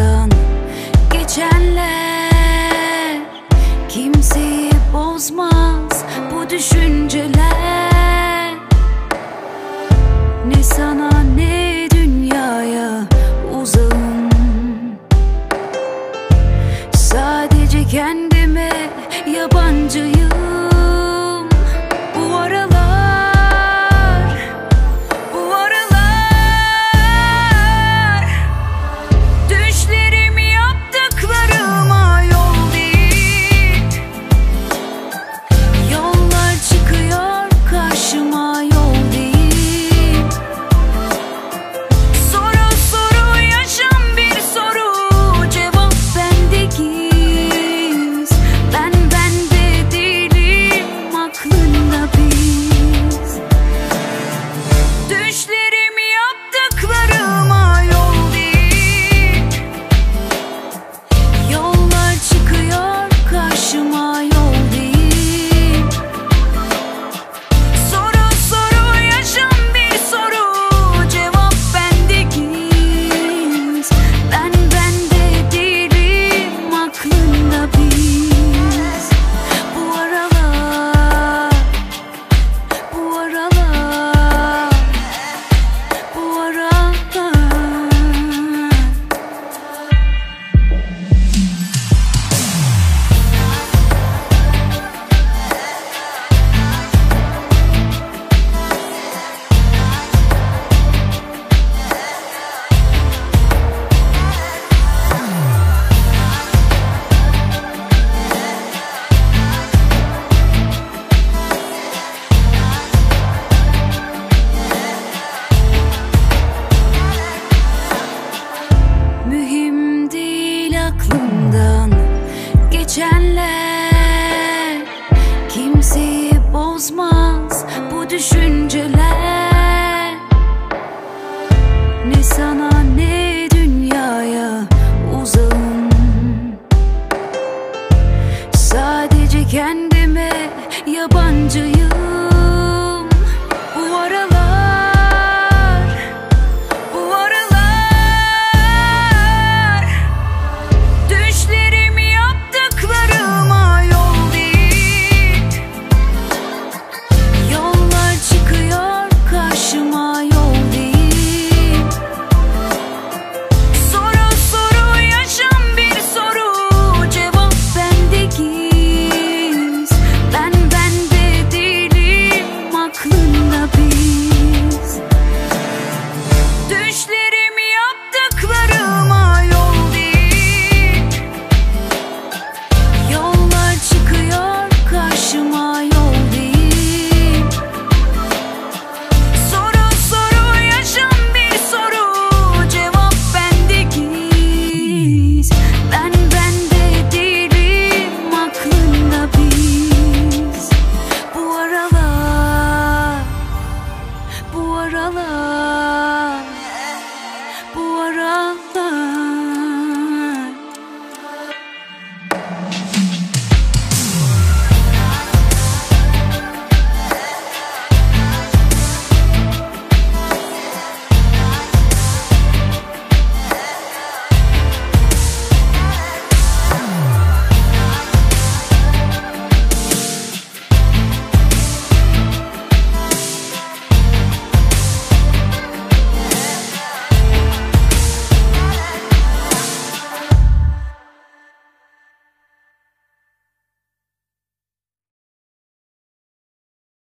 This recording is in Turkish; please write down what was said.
aklımdan geçenler Kimseyi bozmaz. Bu düşünceler düşünceler. 般若了。